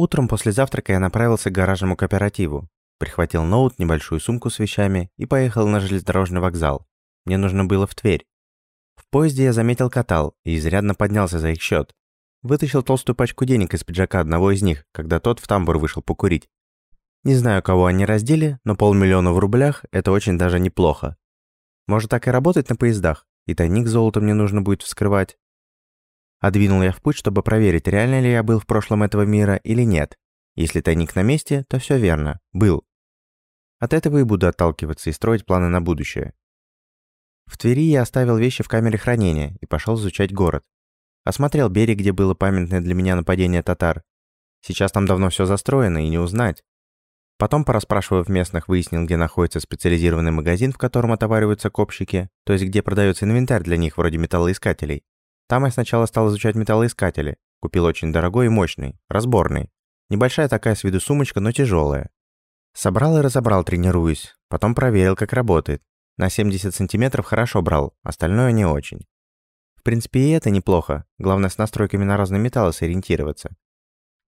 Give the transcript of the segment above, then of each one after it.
Утром после завтрака я направился к гаражному кооперативу, прихватил ноут, небольшую сумку с вещами и поехал на железнодорожный вокзал. Мне нужно было в Тверь. В поезде я заметил катал и изрядно поднялся за их счет. Вытащил толстую пачку денег из пиджака одного из них, когда тот в тамбур вышел покурить. Не знаю, кого они раздели, но полмиллиона в рублях – это очень даже неплохо. Может так и работать на поездах, и тайник золотом мне нужно будет вскрывать. А я в путь, чтобы проверить, реально ли я был в прошлом этого мира или нет. Если тайник на месте, то все верно, был. От этого и буду отталкиваться и строить планы на будущее. В Твери я оставил вещи в камере хранения и пошел изучать город. Осмотрел берег, где было памятное для меня нападение татар. Сейчас там давно все застроено и не узнать. Потом, порасспрашивав местных, выяснил, где находится специализированный магазин, в котором отовариваются копщики, то есть где продается инвентарь для них, вроде металлоискателей. Там я сначала стал изучать металлоискатели. Купил очень дорогой и мощный, разборный. Небольшая такая с виду сумочка, но тяжелая. Собрал и разобрал, тренируясь. Потом проверил, как работает. На 70 сантиметров хорошо брал, остальное не очень. В принципе, и это неплохо. Главное, с настройками на разные металлы сориентироваться.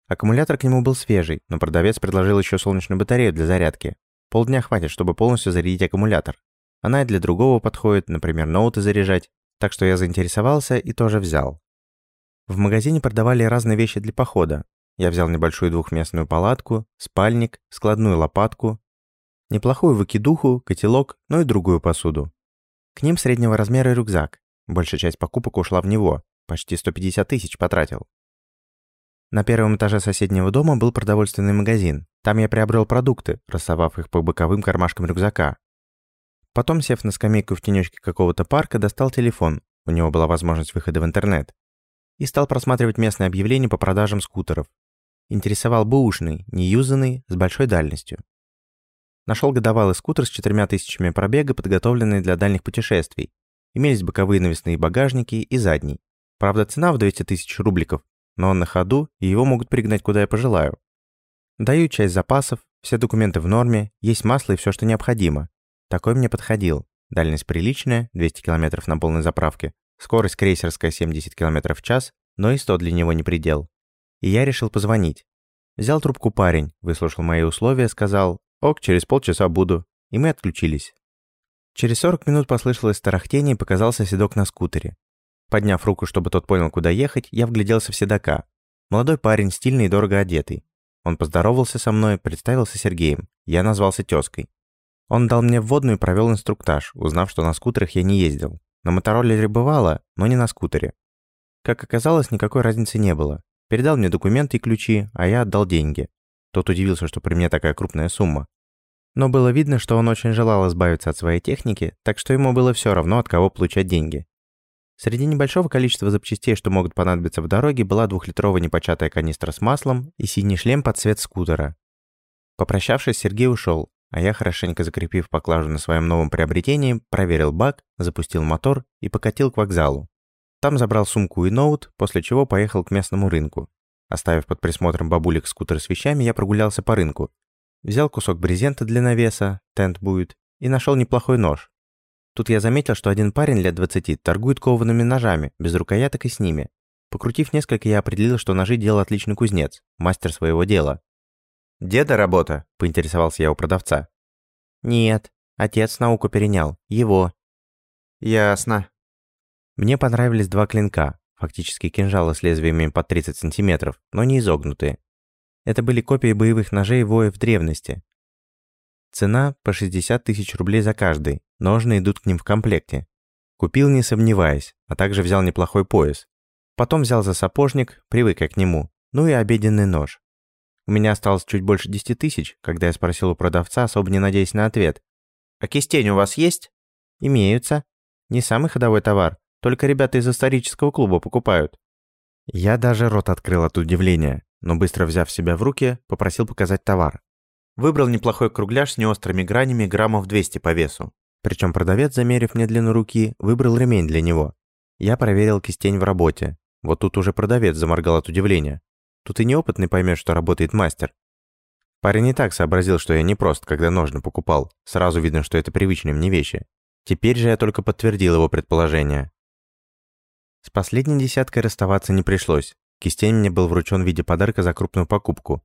Аккумулятор к нему был свежий, но продавец предложил еще солнечную батарею для зарядки. Полдня хватит, чтобы полностью зарядить аккумулятор. Она и для другого подходит, например, ноуты заряжать, так что я заинтересовался и тоже взял. В магазине продавали разные вещи для похода. Я взял небольшую двухместную палатку, спальник, складную лопатку, неплохую выкидуху, котелок, ну и другую посуду. К ним среднего размера рюкзак. Большая часть покупок ушла в него, почти 150 тысяч потратил. На первом этаже соседнего дома был продовольственный магазин. Там я приобрел продукты, рассовав их по боковым кармашкам рюкзака. Потом, сев на скамейку в тенечке какого-то парка, достал телефон. У него была возможность выхода в интернет. И стал просматривать местные объявления по продажам скутеров. Интересовал бэушный, неюзанный, с большой дальностью. Нашел годовалый скутер с четырьмя тысячами пробега, подготовленный для дальних путешествий. Имелись боковые навесные багажники и задний. Правда, цена в 200 тысяч рубликов но он на ходу, и его могут пригнать куда я пожелаю. Даю часть запасов, все документы в норме, есть масло и все, что необходимо. Такой мне подходил. Дальность приличная, 200 км на полной заправке, скорость крейсерская 70 км в час, но и 100 для него не предел. И я решил позвонить. Взял трубку парень, выслушал мои условия, сказал «Ок, через полчаса буду», и мы отключились. Через 40 минут послышалось тарахтение и показался седок на скутере. Подняв руку, чтобы тот понял, куда ехать, я вгляделся в седока. Молодой парень, стильный и дорого одетый. Он поздоровался со мной, представился Сергеем. Я назвался тёзкой. Он дал мне вводную и провел инструктаж, узнав, что на скутерах я не ездил. На мотороллере бывало, но не на скутере. Как оказалось, никакой разницы не было. Передал мне документы и ключи, а я отдал деньги. Тот удивился, что при мне такая крупная сумма. Но было видно, что он очень желал избавиться от своей техники, так что ему было все равно, от кого получать деньги. Среди небольшого количества запчастей, что могут понадобиться в дороге, была двухлитровая непочатая канистра с маслом и синий шлем под цвет скутера. Попрощавшись, Сергей ушел, а я, хорошенько закрепив поклажу на своем новом приобретении, проверил бак, запустил мотор и покатил к вокзалу. Там забрал сумку и ноут, после чего поехал к местному рынку. Оставив под присмотром бабулек скутер с вещами, я прогулялся по рынку. Взял кусок брезента для навеса, тент будет, и нашел неплохой нож. Тут я заметил, что один парень лет 20 торгует коваными ножами, без рукояток и с ними. Покрутив несколько, я определил, что ножи делал отличный кузнец, мастер своего дела. «Деда работа?» – поинтересовался я у продавца. «Нет, отец науку перенял. Его». «Ясно». Мне понравились два клинка, фактически кинжалы с лезвиями под 30 сантиметров, но не изогнутые. Это были копии боевых ножей воев древности, Цена по 60 тысяч рублей за каждый, ножны идут к ним в комплекте. Купил не сомневаясь, а также взял неплохой пояс. Потом взял за сапожник, привык к нему, ну и обеденный нож. У меня осталось чуть больше 10 тысяч, когда я спросил у продавца, особо не надеясь на ответ. «А кистень у вас есть?» «Имеются. Не самый ходовой товар, только ребята из исторического клуба покупают». Я даже рот открыл от удивления, но быстро взяв себя в руки, попросил показать товар. Выбрал неплохой кругляш с неострыми гранями граммов 200 по весу. Причем продавец, замерив мне длину руки, выбрал ремень для него. Я проверил кистень в работе. Вот тут уже продавец заморгал от удивления. Тут и неопытный поймет, что работает мастер. Парень не так сообразил, что я не прост, когда ножны покупал. Сразу видно, что это привычные мне вещи. Теперь же я только подтвердил его предположение. С последней десяткой расставаться не пришлось. Кистень мне был вручен в виде подарка за крупную покупку.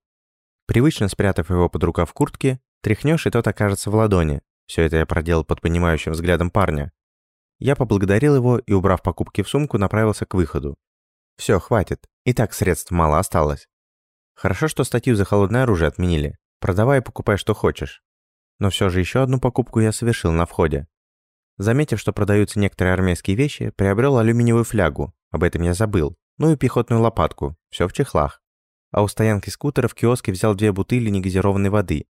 Привычно спрятав его под рукав куртки, тряхнешь, и тот окажется в ладони. Все это я проделал под понимающим взглядом парня. Я поблагодарил его и, убрав покупки в сумку, направился к выходу. Все, хватит. И так средств мало осталось. Хорошо, что статью за холодное оружие отменили. Продавай и покупай, что хочешь. Но все же еще одну покупку я совершил на входе. Заметив, что продаются некоторые армейские вещи, приобрел алюминиевую флягу. Об этом я забыл. Ну и пехотную лопатку. Все в чехлах. А у стоянки скутера в киоске взял две бутыли негазированной воды.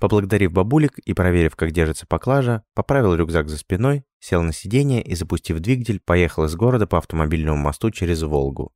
Поблагодарив бабулик и проверив, как держится поклажа, поправил рюкзак за спиной, сел на сиденье и, запустив двигатель, поехал из города по автомобильному мосту через Волгу.